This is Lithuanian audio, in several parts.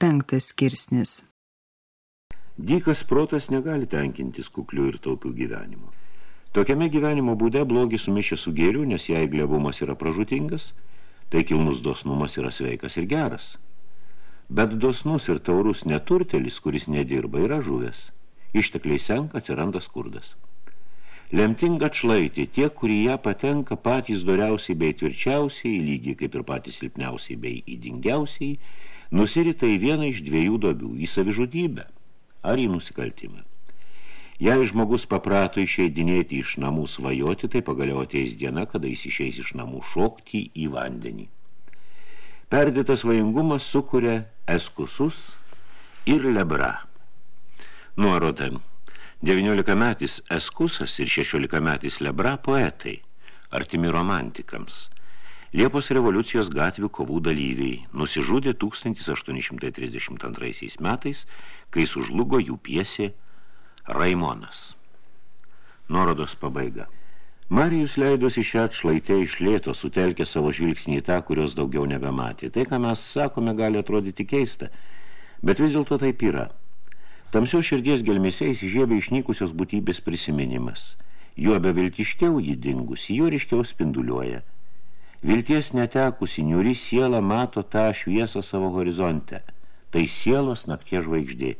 Penktas skirsnis. Dykas protas negali tenkintis kuklių ir taupių gyvenimo. Tokiame gyvenimo būde blogis sumišė su gėriu, nes jei glebumas yra pražutingas, tai kilnus dosnumas yra sveikas ir geras. Bet dosnus ir taurus neturtelis, kuris nedirba, yra žuvęs. Ištekliai senka, atsiranda skurdas. Lemtinga atšlaitė, tie, kurie ją patenka patys doriausiai bei tvirčiausiai, lygiai kaip ir patys silpniausiai bei įdingiausiai, nusirita į vieną iš dviejų dobių, į savižudybę ar į nusikaltimą. Jei žmogus paprato išeidinėti iš namų svajoti, tai pagaliau ateis diena, kada jis išeis iš namų šokti į vandenį. Perdėtas svajingumas sukuria eskusus ir lebra. Nuoroda. 19 metis eskusas ir 16 metis lebra poetai, artimi romantikams – Liepos revoliucijos gatvių kovų dalyviai nusižudė 1832 metais, kai sužlugo jų piesė Raimonas. Nuorodos pabaiga. Marijus leidosi šią atšlaitę iš lėto, sutelkė savo žvilgsnį į tą, kurios daugiau nebematė. Tai, ką mes sakome, gali atrodyti keista, bet vis dėlto taip yra. Tamsios širdies gelmėse įsižiebė išnykusios būtybės prisiminimas. Juo beviltiškiau jį dingusi, juo ryškiau spinduliuoja – Vilties netekusi, niuri siela mato tą šviesą savo horizonte. Tai sielos naktie žvaigždė.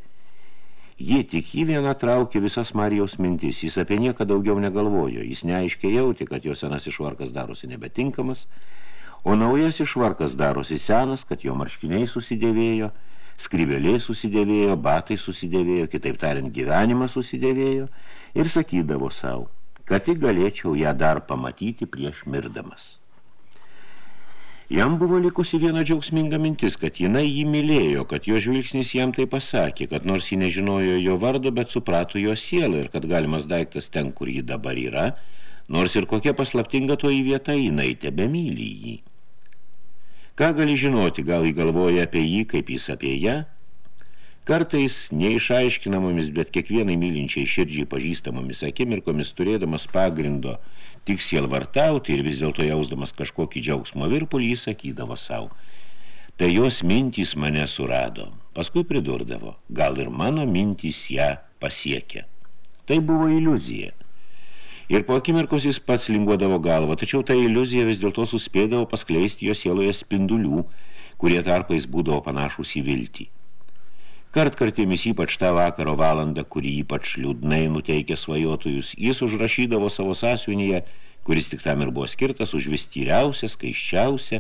Ji tik jį vieną traukė visas Marijos mintis, jis apie nieką daugiau negalvojo, jis neaiškiai jauti, kad jo senas išvarkas darosi nebetinkamas, o naujas išvarkas darosi senas, kad jo marškiniai susidėvėjo, skrybeliai susidėvėjo, batai susidėvėjo, kitaip tariant gyvenimas susidėvėjo ir sakydavo savo, kad tik galėčiau ją dar pamatyti prieš mirdamas. Jam buvo likusi viena džiaugsminga mintis, kad jinai jį mylėjo, kad jo žvilgsnis jam tai pasakė, kad nors jį nežinojo jo vardo, bet suprato jo sielą ir kad galimas daiktas ten, kur jį dabar yra, nors ir kokia paslaptinga toji vieta jinai tebe myli jį. Ką gali žinoti, gal jį galvoja apie jį, kaip jis apie ją? Kartais neišaiškinamomis, bet kiekvienai mylinčiai širdžiai pažįstamomis akimirkomis turėdamas pagrindo – tik sielvartauti ir vis dėlto jausdamas kažkokį džiaugsmo virpulį, jis sakydavo savo. Tai jos mintys mane surado. Paskui pridurdavo, gal ir mano mintys ją pasiekė. Tai buvo iliuzija. Ir po akimirkos jis pats linguodavo galvą, tačiau ta iliuzija vis dėlto suspėdavo paskleisti jo sieloje spindulių, kurie tarpais būdavo panašus į viltį. Kartkartėmis ypač tą vakaro valandą, kurį ypač liūdnai nuteikė svajotojus, jis užrašydavo savo sąsiunyje, kuris tik tam ir buvo skirtas už vis tyriausią, skaiščiausią,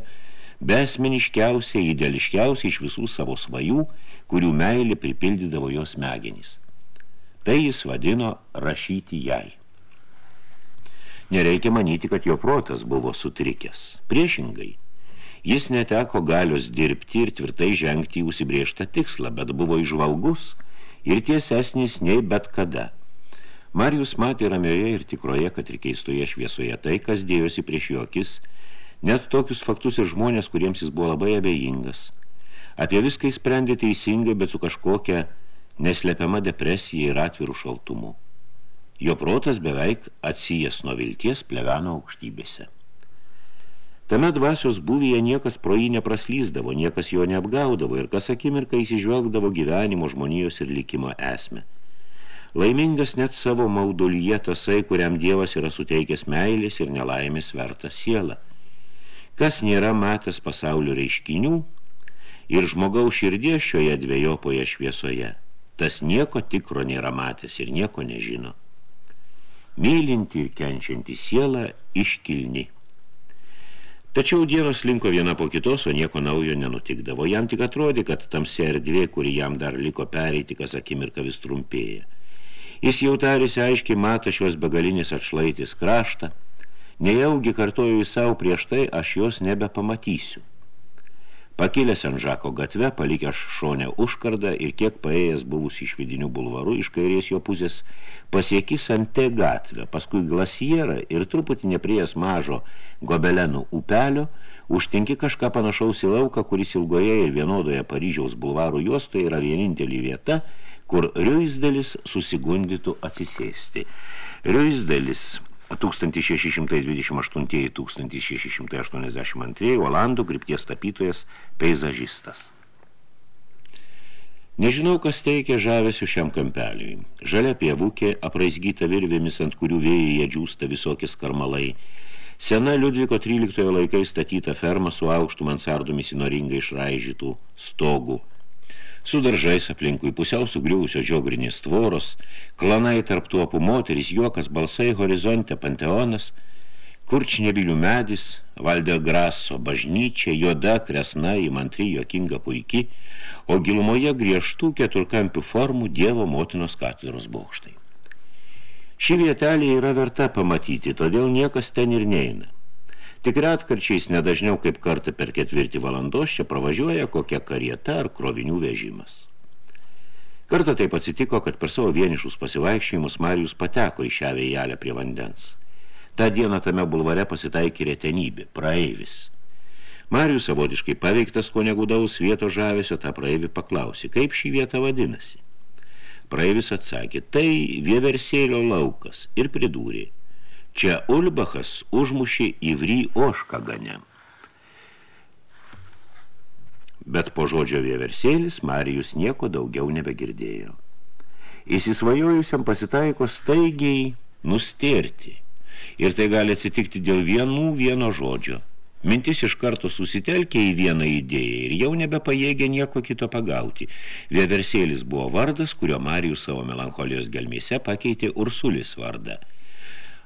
besmeniškiausią, ideališkiausią iš visų savo svajų, kurių meilė pripildydavo jos smegenys. Tai jis vadino rašyti jai. Nereikia manyti, kad jo protas buvo sutrikęs. Priešingai – Jis neteko galios dirbti ir tvirtai žengti į užsibrėžtą tikslą, bet buvo išvalgus ir tiesesnis nei bet kada. Marijus matė ramioje ir tikroje, kad ir keistoje šviesoje tai, kas dėjosi prieš jo akis, net tokius faktus ir žmonės, kuriems jis buvo labai abejingas. Apie viską jis sprendė teisingai, bet su kažkokia neslepiama depresija ir atvirų šaltumu. Jo protas beveik atsijęs nuo vilties pleveno aukštybėse. Tame dvasios būvyje niekas pro jį nepraslyzdavo, niekas jo neapgaudavo ir kas akimirką įsižvelgdavo gyvenimo žmonijos ir likimo esmę. Laimingas net savo maudulyje tasai, kuriam Dievas yra suteikęs meilės ir nelaimės vertą sielą. Kas nėra matęs pasaulio reiškinių ir žmogaus širdės šioje dviejopoje šviesoje, tas nieko tikro nėra matęs ir nieko nežino. Mylinti ir kenčianti sielą iškilni. Tačiau dienos linko viena po kitos, o nieko naujo nenutikdavo. Jam tik atrodė, kad tamsi erdvė, kuri jam dar liko pereiti, kas akimirka vis trumpėja. Jis jau tarėsi aiškiai mata šios begalinės atšlaitės kraštą, nejaugi kartoju į savo prieš tai, aš jos nebepamatysiu. Pakilęs ant žako gatve, palikęs šonę užkardą ir kiek paėjęs buvus iš vidinių bulvarų, iš kairės jo pusės pasieki Sante gatvę, paskui glasierą ir truputį nepriejas mažo gobelenų upelio, užtinki kažką panašaus į lauką, kuris ilgoje ir vienodoje Paryžiaus bulvarų juostoje yra vienintelį vieta, kur Riuisdelis susigundytų atsisėsti. Riuisdelis 1628-1682 Olandų krypties tapytojas peizažistas. Nežinau, kas teikia žavesiu šiam kampeliui. Žalia pievukė, apraizgyta virvėmis, ant kurių vėjai džiūsta visokie skarmalai. Sena Liudviko 13 laikai statyta ferma su aukštų mansardomis įnoringai išraižytų stogų. Su daržais aplinkui pusiau sugriuvusio žiogrinės tvoros, klanai tarp tuopų moteris, juokas, balsai, horizonte, panteonas, kurčnebilių medis, valdė graso bažnyčia, juoda, kresna, įmantri, jokinga puiki, o gilumoje griežtų keturkampių formų Dievo motinos katedros bokštai. Ši vietelė yra verta pamatyti, todėl niekas ten ir neina. Tik retkarčiais nedažniau kaip kartą per ketvirtį valandos čia pravažiuoja kokia karieta ar krovinių vežimas. Kartą taip atsitiko, kad per savo vienišus pasivaikščiojimus Marijus pateko į šią vėjelę prie vandens. Ta diena tame bulvare pasitaikė retenybė, praeivis – Marijus savotiškai paveiktas ko negudaus vietos žavesio, tą praeivį paklausė, kaip šį vietą vadinasi. Praeivis atsakė, tai vieversėlio laukas ir pridūrė. Čia Ulbachas užmušė įvry oškagane. Bet po žodžio vieversėlis Marijus nieko daugiau nebegirdėjo. Įsisvajojusiam pasitaiko staigiai nustėrti. Ir tai gali atsitikti dėl vienų vieno žodžio – Mintis iš karto susitelkė į vieną idėją ir jau nebepajėgė nieko kito pagauti. Vieversėlis buvo vardas, kurio Marijus savo melancholijos gelmėse pakeitė Ursulis vardą.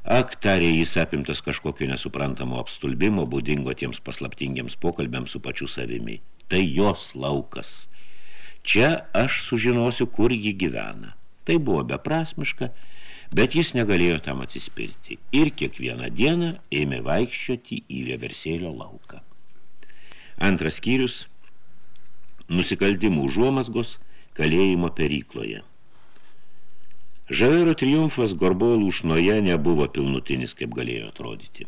Ak, tarė jis apimtas kažkokio nesuprantamo apstulbimo, būdingo tiems paslaptingiams pokalbiams su pačiu savimi. Tai jos laukas. Čia aš sužinosiu, kur ji gyvena. Tai buvo beprasmiška, Bet jis negalėjo tam atsispirti ir kiekvieną dieną ėmė vaikščioti į vieversėlio lauką. Antras skyrius – nusikaltimų užuomasgos kalėjimo perykloje. Žavero triumfas Gorbolų šnoje nebuvo pilnutinis, kaip galėjo atrodyti.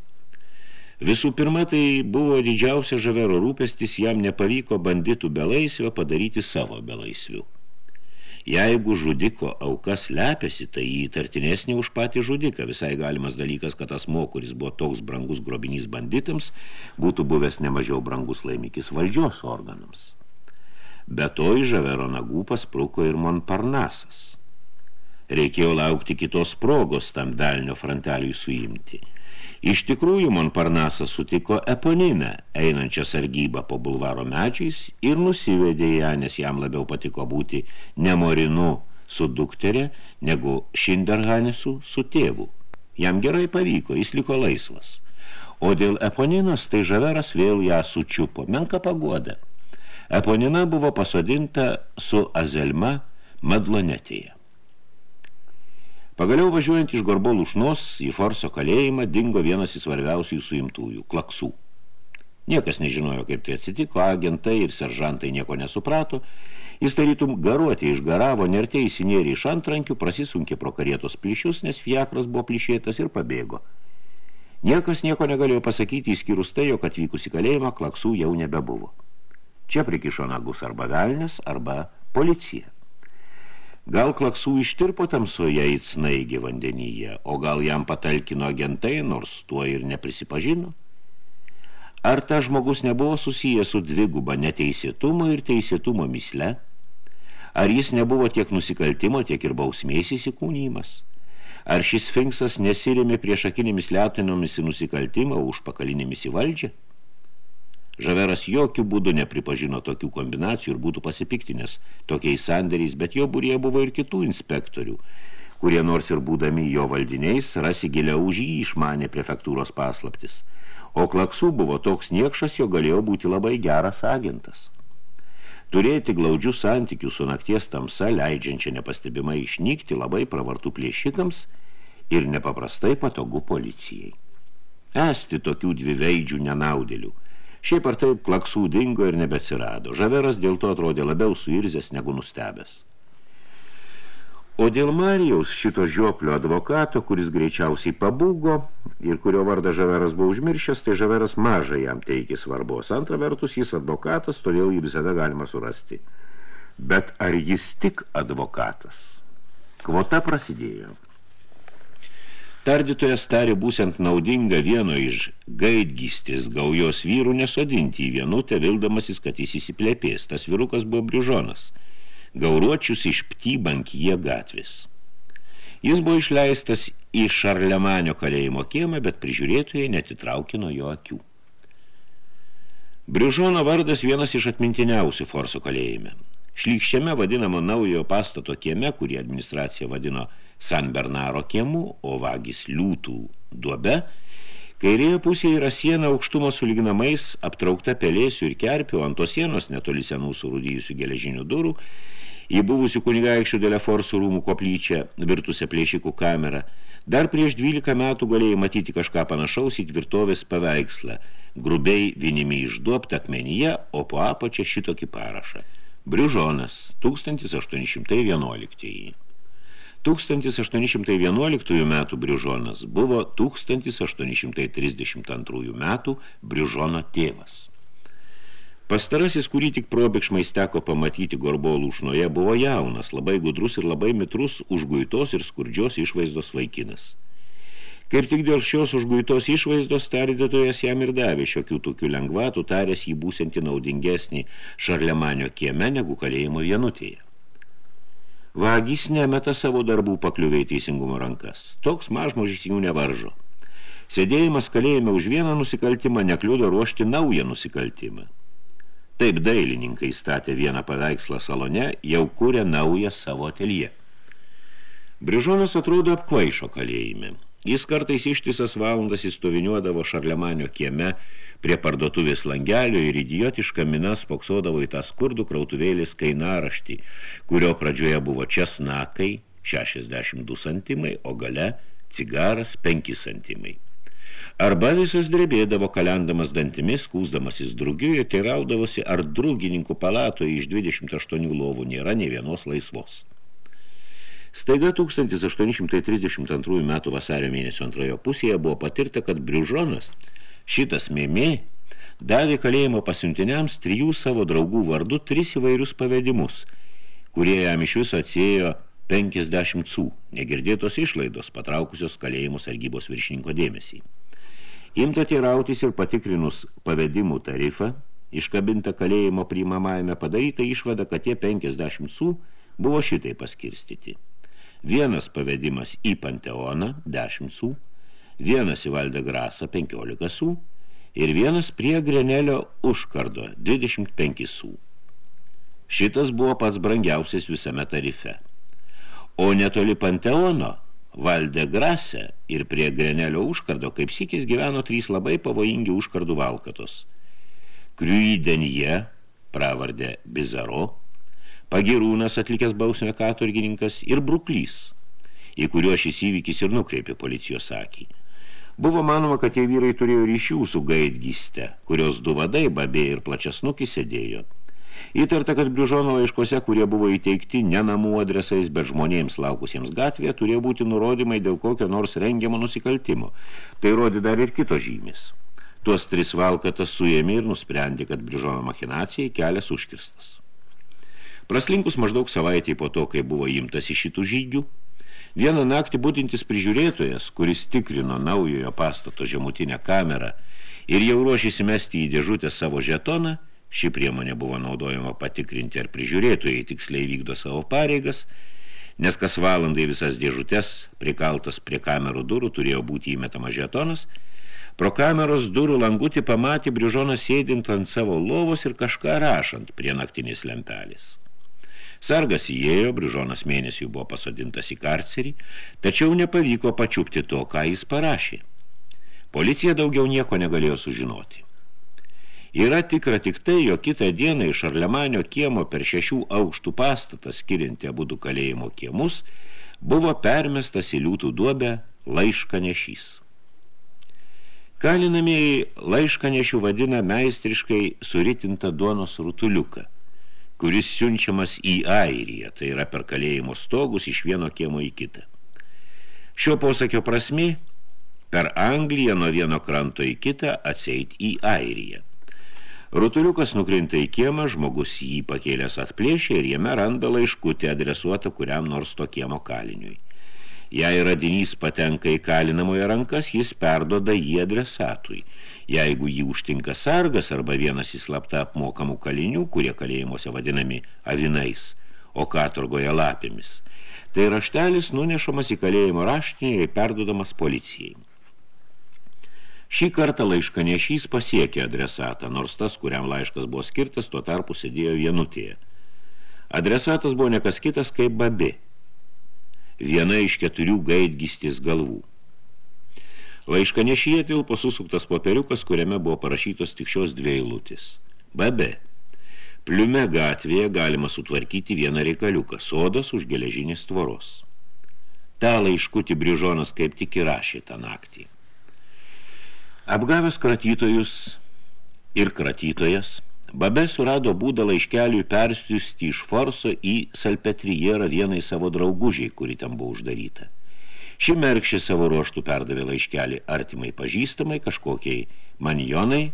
Visų pirma, tai buvo didžiausia Žavero rūpestis, jam nepavyko banditų belaisvę padaryti savo belaisvių. Jeigu žudiko aukas lepiasi, tai įtartinesnė už patį žudiką. Visai galimas dalykas, kad asmo, kuris buvo toks brangus grobinys banditams, būtų buvęs nemažiau brangus laimikis valdžios organams. Be to iš žavero nagų paspruko ir Monparnasas. Reikėjo laukti kitos progos tam velnio franteliui suimti – Iš tikrųjų, Monparnasas sutiko Eponiną, einančią sargybą po bulvaro mečiais ir nusivedė ją, nes jam labiau patiko būti nemorinu su dukterė, negu Šinderhanesu su tėvu. Jam gerai pavyko, jis liko laisvas. O dėl Eponinos, tai žaveras vėl ją sučiupo, menka paguoda. Eponina buvo pasodinta su Azelma Madlonetėje. Pagaliau važiuojant iš Gorbolų šnos į Forso kalėjimą dingo vienas į svarbiausių suimtųjų – klaksų. Niekas nežinojo, kaip tai atsitiko, agentai ir seržantai nieko nesuprato. Jis tarytum garuotė išgaravo, nertė įsinėrė iš antrankių, prasisunkė pro karietos plyšius, nes fiakras buvo plyšėtas ir pabėgo. Niekas nieko negalėjo pasakyti, įskyrus tai, jog atvykus į kalėjimą klaksų jau nebebuvo. Čia prikišo nagus arba velnės, arba policija. Gal klaksų ištirpo tamsoje į snaigį vandenyje, o gal jam patalkino agentai, nors tuo ir neprisipažino? Ar ta žmogus nebuvo susijęs su dviguba neteisėtumo ir teisėtumo misle? Ar jis nebuvo tiek nusikaltimo, tiek ir bausmės įsikūnymas? Ar šis sfinksas nesirėmė prieš akinėmis letinomis į nusikaltimą, už pakalinėmis į valdžią? Žaveras jokių būdų nepripažino tokių kombinacijų ir būtų pasipiktinęs tokiais sanderiais, bet jo būrie buvo ir kitų inspektorių, kurie nors ir būdami jo valdiniais rasi giliau už jį išmanė prefektūros paslaptis. O klaksų buvo toks niekšas, jo galėjo būti labai geras agentas. Turėti glaudžių santykių su nakties tamsa, leidžiančia nepastebimai išnykti labai pravartų plėšikams ir nepaprastai patogu policijai. Esti tokių dviveidžių nenaudėlių – Šiaip ar taip klaksų dingo ir nebeatsirado. Žaveras dėl to atrodė labiau suirzęs negu nustebęs. O dėl Marijaus šito žioplio advokato, kuris greičiausiai pabūgo ir kurio vardą Žaveras buvo užmiršęs, tai Žaveras mažai jam teikė svarbos. Antra vertus, jis advokatas, todėl jį visada galima surasti. Bet ar jis tik advokatas? Kvota prasidėjo. Tardytojas tarė būsent naudinga vieno iš gaidgystės gaujos vyrų nesodinti į vienutę, vildamasis, kad jis įsiplėpės. Tas vyrukas buvo brižonas. gauruočius iš Ptybankie gatvės. Jis buvo išleistas į Šarlemanio kalėjimo kiemą, bet prižiūrėtojai netitraukė nuo jo akių. Briužono vardas vienas iš atmintiniausių Forso kalėjime. Šlykščiame vadinamo naujojo pastato kieme, kurį administracija vadino San Bernaro kiemu, o vagis liūtų duobe, kairėje pusėje yra siena aukštumo sulyginamais, aptraukta pelėsių ir kerpių, ant tos sienos netoli senų surūdyjusių geležinių durų, į buvusių kunigaikščių deleforsų rūmų koplyčią, virtusią plėšikų kamerą, dar prieš 12 metų galėjai matyti kažką panašaus į tvirtovės paveikslą, grubiai vinimi išduopta akmenyje, o po apačią šitokį parašą. Briužonas 1811. 1811 metų Briužonas buvo 1832 metų Briužono tėvas. Pastarasis, kurį tik probėgšmais teko pamatyti gorbolų šnoje, buvo jaunas, labai gudrus ir labai mitrus užguitos ir skurdžios išvaizdos vaikinas. Kaip tik dėl šios užguitos išvaizdos tardytojas jam ir davė šiokių tokių lengvatų, tarės jį būsinti naudingesnį šarlemanio kieme negu kalėjimo vienutėje. Vagis nemeta savo darbų pakliuviai teisingumo rankas. Toks mažmožis jų nevaržo. Sėdėjimas kalėjime už vieną nusikaltimą nekliudo ruošti naują nusikaltimą. Taip dailininkai statė vieną paveikslą salone, jau kūrė naują savo atelyje. Brižonas atrodo apkvaišo kalėjime. Jis kartais ištisas valandas įstoviniuodavo Šarlemanio kieme prie parduotuvės langelio ir idiotiška mina spoksodavo į tą skurdų krautuvėlės kainaraštį, kurio pradžioje buvo česnakai 62 santimai, o gale cigaras 5 santimai. Arba visas drebėdavo kalendamas dantimis, kūsdamasis drugiu ir teiraudavosi, ar drugininkų palatoje iš 28 lovų nėra ne vienos laisvos. Staiga 1832 metų vasario mėnesio antrojo pusėje buvo patirta, kad Briužonas, šitas mėmė, davė kalėjimo pasiuntiniams trijų savo draugų vardu tris įvairius pavedimus, kurie jam iš viso atsėjo 50 cų, negirdėtos išlaidos, patraukusios kalėjimo sargybos viršininko dėmesį. Imta teirautis ir patikrinus pavedimų tarifą, iškabinta kalėjimo priimamajame padaryta išvada, kad tie 50 cų buvo šitai paskirstyti. Vienas pavedimas į Panteoną 10 sų, vienas į Valdę Grasą 15 sų ir vienas prie Grenelio užkardo 25 sų. Šitas buvo pats brangiausias visame tarife. O netoli Panteono, Valde Grase ir prie Grenelio užkardo, kaip sikis gyveno trys labai pavojingi užkardų valkatos. Kriuidenje, pravardė Bizaro, Pagirūnas atlikęs bausmę katurgininkas ir Bruklys, į kuriuo šis įvykis ir nukreipė policijos akį. Buvo manoma, kad tie vyrai turėjo ryšių su gaidgyste, kurios du vadai, babė ir plačiasnukis sėdėjo. Įtarta, kad Briužono laiškose, kurie buvo įteikti ne namų adresais, bet žmonėms laukusiems gatvėje, turėjo būti nurodymai dėl kokio nors rengiamo nusikaltimo. Tai rodė dar ir kito žymis. Tuos tris valkatas suėmė ir nusprendė, kad Briužono machinacijai kelias užkirstas. Praslinkus maždaug savaitį po to, kai buvo imtas iš šitų žygių, vieną naktį būtintis prižiūrėtojas, kuris tikrino naujojo pastato žemutinę kamerą ir jau ruošėsi mesti į dėžutę savo žetoną, ši priemonė buvo naudojama patikrinti, ar prižiūrėtojai tiksliai vykdo savo pareigas, nes kas valandai visas dėžutės prikaltas prie kamerų durų turėjo būti įmetama žetonas, pro kameros durų langutį pamatė Brižoną sėdint ant savo lovos ir kažką rašant prie naktinės lempelės. Sargas įėjo, Brižonas mėnesį buvo pasodintas į karcerį, tačiau nepavyko pačiupti to, ką jis parašė. Policija daugiau nieko negalėjo sužinoti. Yra tikra tik tai, jo kitą dieną iš Arlemanio kiemo per šešių aukštų pastatą skirianti abudu kalėjimo kiemus buvo permestas į liūtų duobę laiškanešys. Kalinamieji laiškanešių vadina meistriškai suritintą duonos rutuliuką – kuris siunčiamas į Airiją, tai yra per kalėjimo stogus iš vieno kiemo į kitą. Šio posakio prasmi per Angliją nuo vieno kranto į kitą atseit į Airiją. Rutuliukas nukrinta į kiemą, žmogus jį pakėlęs atplėšė ir jame randa laiškutį adresuotą kuriam nors to kiemo kaliniui. Jei radinys patenka į kalinamoje rankas, jis perdoda jį adresatui – Jeigu jį užtinka sargas arba vienas įslapta apmokamų kalinių, kurie kalėjimuose vadinami avinais, o katurgoje lapėmis. Tai raštelis nunešamas į kalėjimo raštinį ir perduodamas policijai. Šį kartą laiškanešys pasiekė adresatą, nors tas, kuriam laiškas buvo skirtas, tuo tarpu sėdėjo vienutėje. Adresatas buvo nekas kitas kaip babi, viena iš keturių gaidgistės galvų. Laiškanešyje tilpo susuktas popieriukas, kuriame buvo parašytos tik šios dvi eilutės. Babe, pliume gatvėje galima sutvarkyti vieną reikaliuką, sodas už geležinės tvoros. Ta laiškutį Brižonas kaip tik įrašė tą naktį. Apgavęs kratytojus ir kratytojas, Babe surado būdą laiškeliui persiusti iš Forso į Salpetrierą vienai savo draugužiai, kuri ten buvo uždaryta. Ši merkšė savo ruoštų perdavė laiškelį artimai pažįstamai kažkokiai manjonai,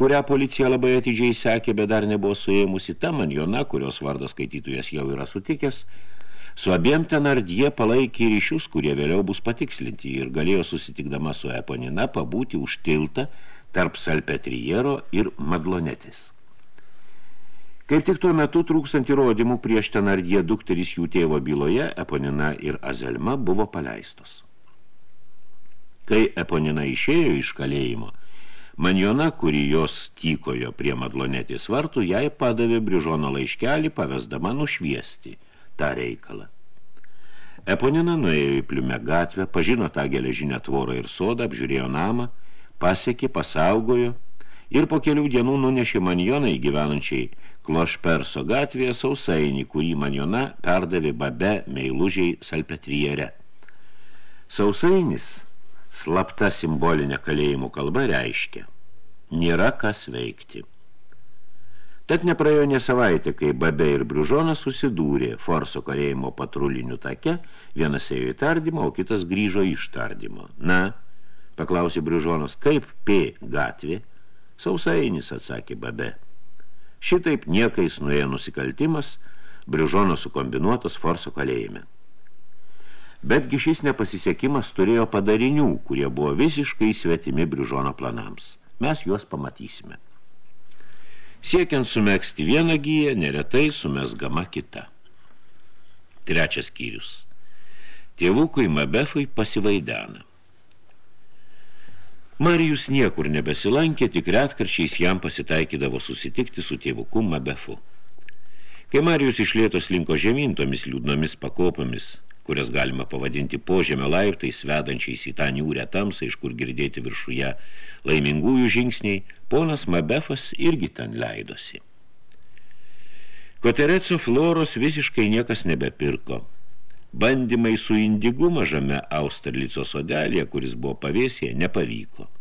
kurią policija labai atidžiai sekė, bet dar nebuvo suėmusi ta manjona, kurios vardas skaitytojas jau yra sutikęs, su abiem tenardie palaikė ryšius, kurie vėliau bus patikslinti ir galėjo susitikdama su Eponina pabūti už tiltą tarp Salpetriero ir Madlonetis. Kaip tik tuo metu trūkstant įrodymų prieš tenardie dukteris jų tėvo byloje, Eponina ir Azelma buvo paleistos. Kai Eponina išėjo iš kalėjimo, Manjona, kuri jos tykojo prie Madlonetės vartų, jai padavė Brižono laiškelį, pavesdama nušviesti tą reikalą. Eponina nuėjo į pliume gatvę, pažino tą geležinę tvorą ir sodą, apžiūrėjo namą, pasiekė, pasaugojo ir po kelių dienų nunešė manjonai gyvenančiai Klošperso gatvėje sausainį, kurį manjona perdavė babe meilužiai salpetriere. Sausainis, slapta simbolinė kalėjimų kalba reiškia, nėra kas veikti. Tad nepraėjo ne savaitę, kai Babė ir Briužonas susidūrė Forso kalėjimo patrulinių take, vienas ėjo į tardymą, o kitas grįžo iš tardymo. Na, paklausė Briužonas, kaip P gatvė? Sausainis, atsakė Babė. Šitaip niekais nuėjo nusikaltimas, Brižono sukombinuotas Forso kalėjime. Betgi šis nepasisekimas turėjo padarinių, kurie buvo visiškai svetimi Brižono planams. Mes juos pamatysime. Siekiant sumegsti vieną gyją, neretai sumesgama kita. Trečias skyrius. Tėvukui Mabefui pasivaidena. Marijus niekur nebesilankė, tik retkarčiais jam pasitaikydavo susitikti su tėvuku Mabefu. Kai Marijus išlėtos linko žemyn tomis liūdnomis pakopomis, kurias galima pavadinti požemio laiptais, vedančiais į tą niūrę tamsą, iš kur girdėti viršuje laimingųjų žingsniai, ponas Mabefas irgi ten leidosi. Kotereco floros visiškai niekas nebepirko. Bandymai su indigu mažame Austerlico sodelėje, kuris buvo pavėsėje, nepavyko.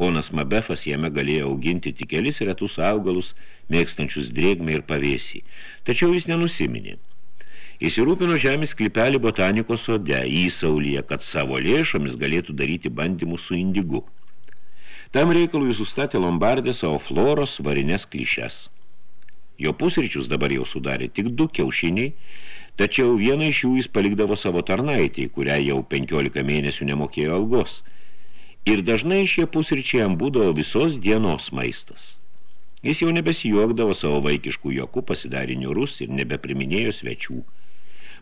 Ponas Mabefas jame galėjo auginti tik kelis retus augalus, mėgstančius drėgmę ir pavėsį, tačiau jis nenusiminė. Įsirūpino žemės klipelį botanikos sode įsaulyje, kad savo lėšomis galėtų daryti bandymus su indigu. Tam reikalui jis sustatė Lombardė savo floros varinės klišes. Jo pusryčius dabar jau sudarė tik du kiaušiniai, Tačiau vieną iš jų jis palikdavo savo tarnaitį, kurią jau 15 mėnesių nemokėjo algos. Ir dažnai šie pusryčiai jam būdavo visos dienos maistas. Jis jau nebesijuokdavo savo vaikiškų jokų, pasidarė niurus ir nebepriminėjo svečių.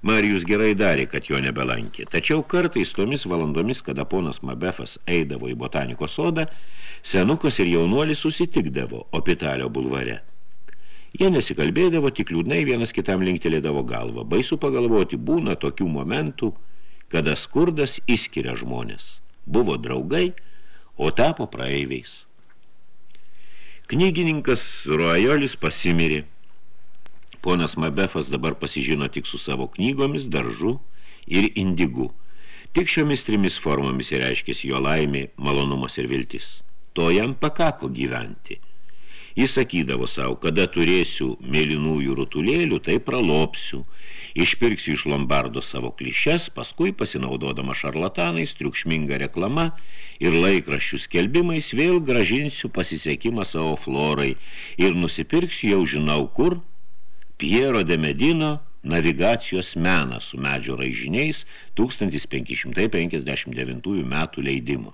Marijus gerai darė, kad jo nebelankė. Tačiau kartais tomis valandomis, kada ponas Mabefas eidavo į botanikos sodą, senukas ir jaunuolis susitikdavo Opitalio bulvare. Jie nesikalbėdavo, tik liūdnai vienas kitam linktelėdavo galvą. Baisu pagalvoti, būna tokių momentų, kada skurdas įskiria žmonės. Buvo draugai, o tapo praeiviais. Knygininkas Roajolis pasimirė. Ponas Mabefas dabar pasižino tik su savo knygomis, daržu ir indigu. Tik šiomis trimis formomis reiškėsi jo laimė, malonumas ir viltis. To jam pakako gyventi – Jis sakydavo savo, kada turėsiu mėlynųjų rutulėlių, tai pralopsiu. Išpirksiu iš Lombardo savo klišes, paskui pasinaudodama šarlatanais, triukšminga reklama ir laikraščių skelbimais vėl gražinsiu pasisekimą savo florai ir nusipirksiu jau žinau kur Piero de Medino navigacijos meną su medžio raižiniais 1559 metų leidimu.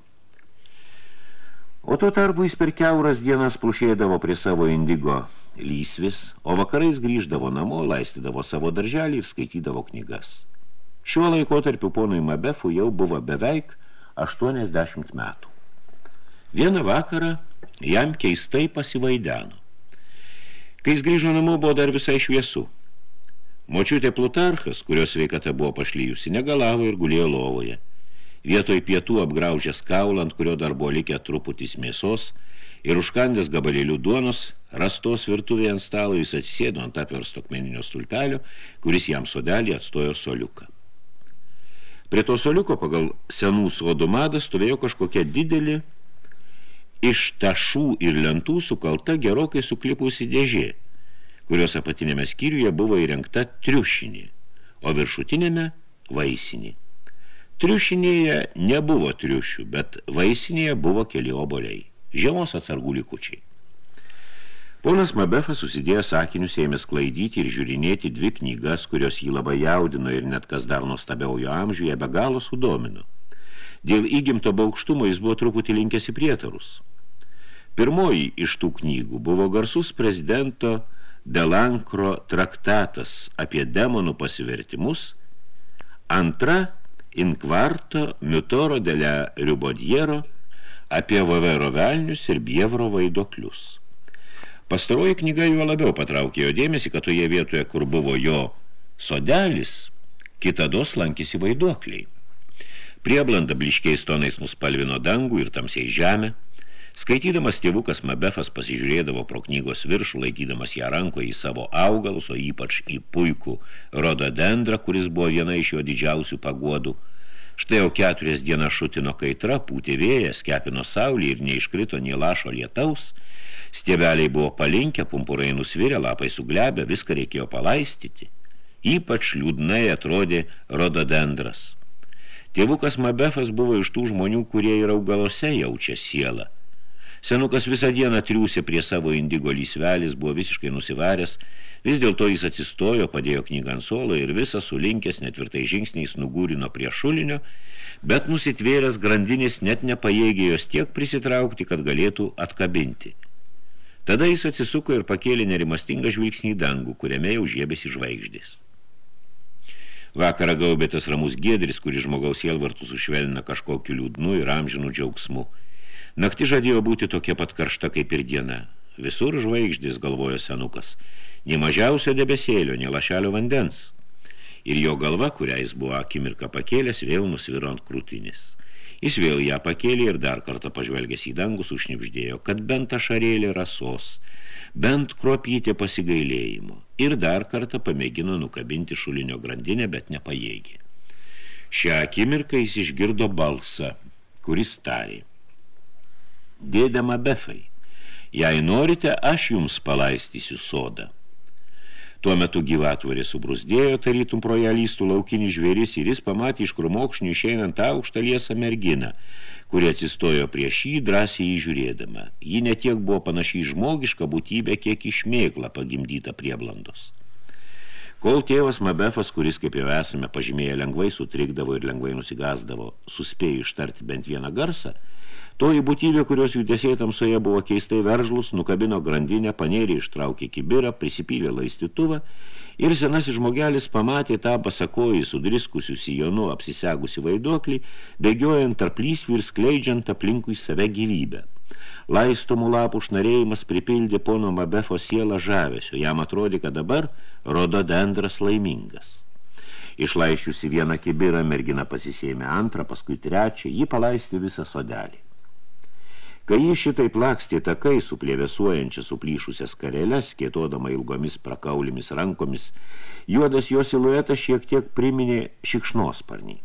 O tuo tarpu jis per keuras dienas plušėdavo prie savo indigo lysvis, o vakarais grįždavo namo, laistydavo savo darželį ir skaitydavo knygas. Šiuo laikotarpiu ponui Mabefu jau buvo beveik 80 metų. Vieną vakarą jam keistai pasivaideno. Kai jis grįžo namo, buvo dar visai šviesu. Močiutė Plutarchas, kurios sveikata buvo pašlyjusi, negalavo ir gulėjo lovoje. Vietoj pietų apgraužęs kaulą, ant kurio dar buvo likę truputis mėsos, ir užkandęs gabalėlių duonos, rastos virtuvėje ant stalo jis atsisėdo ant apversto akmeninio stulpelio, kuris jam sodelį atstojo soliuką. Prie to soliuko pagal senų sodų madą stovėjo kažkokia didelį iš tašų ir lentų sukalta gerokai suklipusi dėžė – kurios apatinėme skyriuje buvo įrengta triušinė, o viršutinėme vaisinė. Triušinėje nebuvo triušių, bet vaisinėje buvo keli oboliai, žiemos atsargų likučiai. Ponas Mabefas susidėjo sakinius ėmė sklaidyti ir žiūrinėti dvi knygas, kurios jį labai jaudino ir net kas dar nuostabiau jo amžiuje be galo sudomino. Dėl įgimto baukštumo jis buvo truputį linkęs į prietarus. Pirmoji iš tų knygų buvo garsus prezidento Delankro traktatas apie demonų pasivertimus, antra Inkvarto Miutoro dele Riubodiero apie Vavero velnius ir Bievro vaidoklius. Pastaroji knyga juo labiau patraukė jo dėmesį, kad toje vietoje, kur buvo jo sodelis, kitados lankėsi vaiduokliai. Prieblanda bliškiais tonais nuspalvino dangų ir tamsiai žemę, Skaitydamas tėvukas Mabefas pasižiūrėdavo pro knygos viršų, laikydamas ją rankoje į savo augalus, o ypač į puikų rododendrą, kuris buvo viena iš jo didžiausių paguodų. Štai jau keturias dienas šutino kaitra, pūtė vėjas, kepino saulį ir neiškrito nei lašo lietaus. Stiebeliai buvo palinkę, pumpurai nusvirę, lapai suglebę, viską reikėjo palaistyti. Ypač liūdnai atrodė rododendras. Tėvukas Mabefas buvo iš tų žmonių, kurie ir augalose jaučia sielą. Senukas visą dieną triūsė prie savo indigo lysvelis, buvo visiškai nusivaręs, vis dėlto jis atsistojo, padėjo knygą ant suolo ir visą sulinkęs netvirtai žingsniais nugūrino prie šulinio, bet nusitvėręs grandinės net nepajėgė jos tiek prisitraukti, kad galėtų atkabinti. Tada jis atsisuko ir pakėlė nerimastingą žvilgsnį į dangų, kuriame jau žiebėsi žvaigždės. Vakarą gaubėtas ramus giedris, kuris žmogaus sielvartus sušvelina kažkokiu liūdnu ir amžinu džiaugsmu – Nakti žadėjo būti tokia pat karšta kaip ir diena. Visur žvaigždės, galvojo senukas. Nei mažiausio debesėlio, nei lašelio vandens. Ir jo galva, kurią jis buvo akimirką pakėlęs, vėl nusviro ant krūtinis. Jis vėl ją pakėlė ir dar kartą pažvelgęs į dangus užšnipždėjo, kad bent ašarėlė rasos, bent kropytė pasigailėjimo. Ir dar kartą pamėgino nukabinti šulinio grandinę, bet nepajėgė. Šią akimirką jis išgirdo balsą, kuris tarė dėdė Mabefai, jei norite, aš jums palaistysiu sodą. Tuo metu gyvatvorė subrusdėjo, tarytum pro ją lystų laukinį žvėris ir jis pamatė iš krumokšnių išeinant aukštą liesą merginą, kuri atsistojo prieš jį drąsiai įžiūrėdama. Ji netiek buvo panašiai žmogiška būtybė, kiek išmėgla pagimdyta prieblandos. Kol tėvas Mabefas, kuris, kaip jau esame pažymėję, lengvai sutrikdavo ir lengvai nusigasdavo, suspėjo ištarti bent vieną garsą, Toji būtybė, kurios judesiai tamsoje buvo keistai veržlus, nukabino grandinę, panėrį ištraukė kibirą, prisipylė laistituvą ir senasis žmogelis pamatė tą pasakojį sudriskusių sijonu apsisegusi vaiduoklį, bėgiojant tarp lysvių ir skleidžiant aplinkui save gyvybę. Laistomų lapų šnarėjimas pripildė pono Mabefo sielą žavesio, jam atrodė, kad dabar rododendras laimingas. Išlaiščiusi vieną kibirą, mergina pasisėmė antrą, paskui trečią, jį palaisti visą sodelį. Kai jį šitai plakstė takai su plėvesuojančia suplyšusias kareles, kėtodama ilgomis prakaulimis rankomis, juodas jo siluetas šiek tiek priminė šikšnosparnį.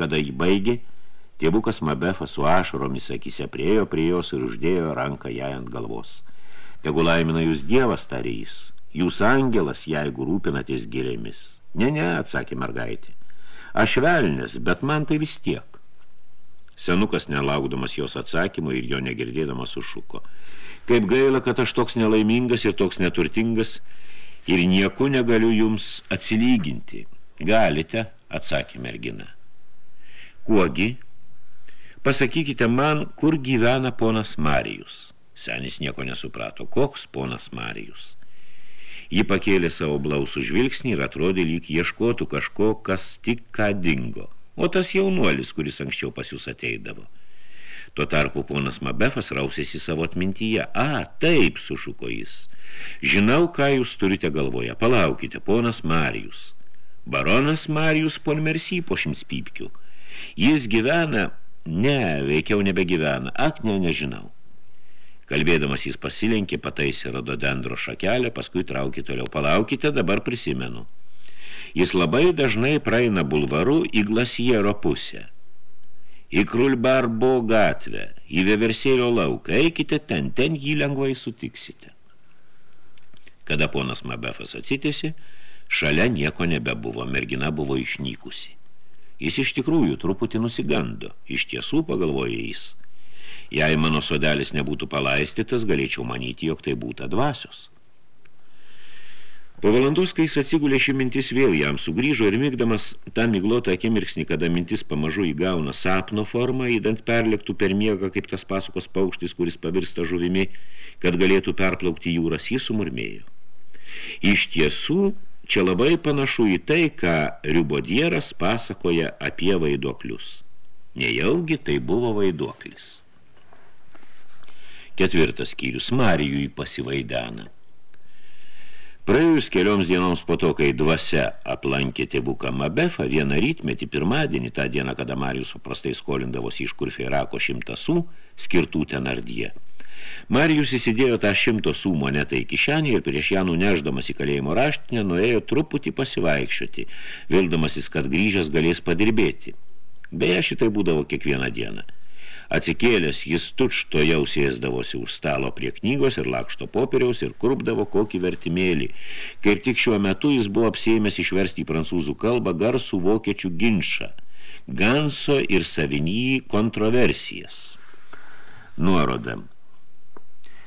Kada jį baigė, tėvukas Mabefas su ašaromis akise priejo prie jos ir uždėjo ranką jai ant galvos. Tegu laimina jūs dievas, tarė jis, jūs angelas, jeigu rūpinatės gėrėmis. Ne, ne, atsakė mergaitė. Aš velnės, bet man tai vis tiek. Senukas, nelaukdamas jos atsakymo ir jo negirdėdamas sušuko. Kaip gaila, kad aš toks nelaimingas ir toks neturtingas ir nieku negaliu jums atsilyginti. Galite, atsakė mergina. Kuogi? Pasakykite man, kur gyvena ponas Marijus. Senis nieko nesuprato. Koks ponas Marijus? Ji pakėlė savo blausų žvilgsnį ir atrodė lyg ieškotų kažko, kas tik ką dingo. O tas jaunuolis, kuris anksčiau pas jūs ateidavo. Tuo tarpu ponas Mabefas rausėsi savo atmintyje. A, taip, sušuko jis. Žinau, ką jūs turite galvoje. Palaukite, ponas Marijus. Baronas Marijus Polmersy po šimts pypkių. Jis gyvena, ne, veikiau nebegyvena. Ak, ne, nežinau. Kalbėdamas jis pasilenkė, pataisė rododendro šakelę, paskui traukė toliau. Palaukite, dabar prisimenu. Jis labai dažnai praeina bulvaru į glasiero pusę. Į Krulbarbo gatvę, į Veversėlio lauką. Eikite ten, ten jį lengvai sutiksite. Kada ponas Mabefas atsitėsi, šalia nieko nebebuvo, mergina buvo išnykusi. Jis iš tikrųjų truputį nusigando. Iš tiesų, pagalvoja jis, Jei mano sodelis nebūtų palaistytas, galėčiau manyti, jog tai būtų dvasios. Po valandos, kai jis atsigulė ši mintis vėl jam sugrįžo ir mygdamas tą miglotą akimirksnį, kada mintis pamažu įgauna sapno formą, įdant perlėktų per miegą, kaip tas pasukos paukštis, kuris pavirsta žuvimi, kad galėtų perplaukti jūras, jis sumurmėjo. Iš tiesų, čia labai panašu į tai, ką Riubodieras pasakoja apie vaiduoklius. Nejaugi tai buvo vaiduoklis. Ketvirtas skyrius Marijui pasivaidena. Praėjus kelioms dienoms po to, kai dvasia aplankė tėvuką Mabefą, vieną rytmetį pirmadienį, tą dieną, kada Marijus paprastai skolindavosi iš kurfeirako šimtasų, skirtų tenardyje. Marijus įsidėjo tą šimto sų monetą į kišenį ir prieš ją nuneždamas į kalėjimo raštinę nuėjo truputį pasivaikščioti, vildamasis, kad grįžęs galės padirbėti. Beje, šitai būdavo kiekvieną dieną. Atsikėlęs, jis tučto jau sėsdavosi už stalo prie knygos ir lakšto popieriaus ir kurpdavo kokį vertimėlį. Kai tik šiuo metu jis buvo apsėmęs išversti į prancūzų kalbą garsų vokiečių ginčą, Ganso ir Savinyjį kontroversijas. Nuoroda.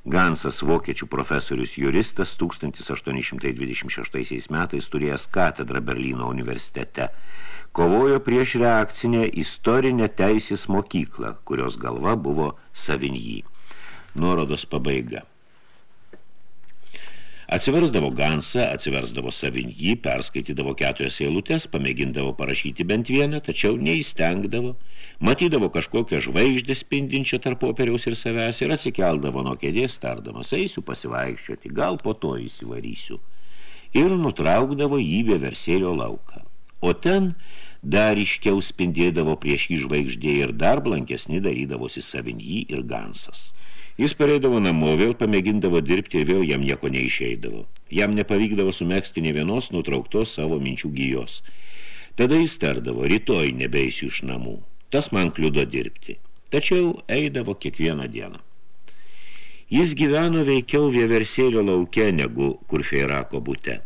Gansas, vokiečių profesorius juristas, 1826 metais turėjęs katedrą Berlyno universitete – kovojo prieš reakcinę istorinę teisės mokyklą, kurios galva buvo Savinjį. Nuorodos pabaiga. Atsiversdavo Gansą, atsiversdavo Savinjį, perskaitydavo keturias eilutes, pamėgindavo parašyti bent vieną, tačiau neįstengdavo, matydavo kažkokią žvaigždę spindinčią tarp popieriaus ir savęs ir atsikeldavo nuo kėdės, tardamas, eisiu pasivaikščioti, gal po to įsivarysiu. Ir nutraukdavo jį vėversėlio lauką. O ten dar iškiau spindėdavo prieš jį žvaigždė ir dar blankesni darydavosi savinjį ir gansas. Jis pareidavo namo, vėl pamėgindavo dirbti ir vėl jam nieko neišeidavo. Jam nepavykdavo sumegsti ne vienos nutrauktos savo minčių gyjos. Tada jis tardavo, rytoj nebeisiu iš namų. Tas man kliudo dirbti. Tačiau eidavo kiekvieną dieną. Jis gyveno veikiau vieversėlio lauke negu kurfeirako bute.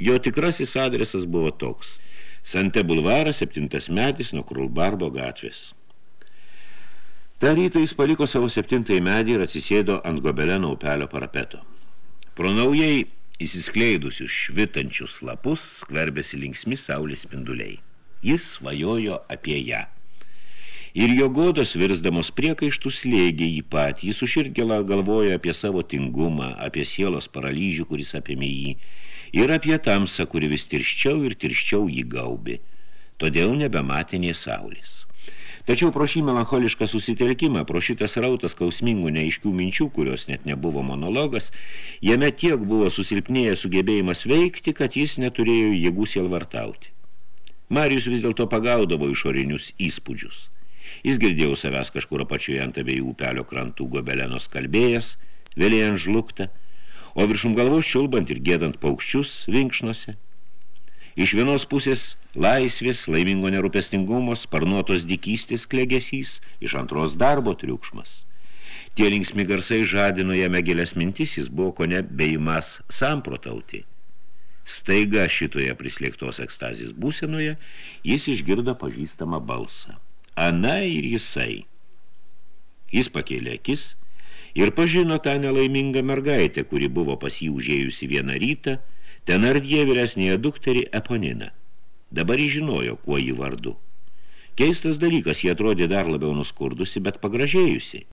Jo tikrasis adresas buvo toks – Sante bulvaras, septintas metis nuo Krulbarbo gatvės. Ta rytą jis paliko savo septintąjį medį ir atsisėdo ant gobeleno upelio parapeto. Pro naujai įsiskleidusius švitančius lapus skverbėsi linksmi saulės spinduliai. Jis svajojo apie ją. Ir jo godos virsdamos priekaištų slėgė jį patį, jis užirgelą galvoja apie savo tingumą, apie sielos paralyžių, kuris apėmė jį, ir apie tamsą, kuri vis tirščiau ir tirščiau jį gaubė, todėl nebematė nė saulės. Tačiau pro šį melancholišką susitelkimą, pro šitas rautas kausmingų neaiškių minčių, kurios net nebuvo monologas, jame tiek buvo susilpnėję sugebėjimas veikti, kad jis neturėjo jėgų sielvartauti. Marijus vis dėlto pagaudavo išorinius įspūdžius. Jis girdėjo savęs kažkur apačioje ant abiejų upelio krantų gobelenos kalbėjas, vėlėjant žlugtą, o viršum galvos čiulbant ir gėdant paukščius vinkšnose. Iš vienos pusės laisvės, laimingo nerūpestingumo, sparnuotos dikystės klegesys, iš antros darbo triukšmas. Tie linksmi garsai žadino jame gėlės mintis, jis buvo ko ne beimas samprotauti. Staiga šitoje prislėgtos ekstazės būsenoje jis išgirdo pažįstamą balsą. Ana ir jisai. Jis pakėlė akis ir pažino tą nelaimingą mergaitę, kuri buvo pas jį užėjusi vieną rytą, ten ardie vyresnėje dukterį Eponiną. Dabar jį žinojo, kuo jį vardu. Keistas dalykas, jie atrodė dar labiau nuskurdusi, bet pagražėjusi.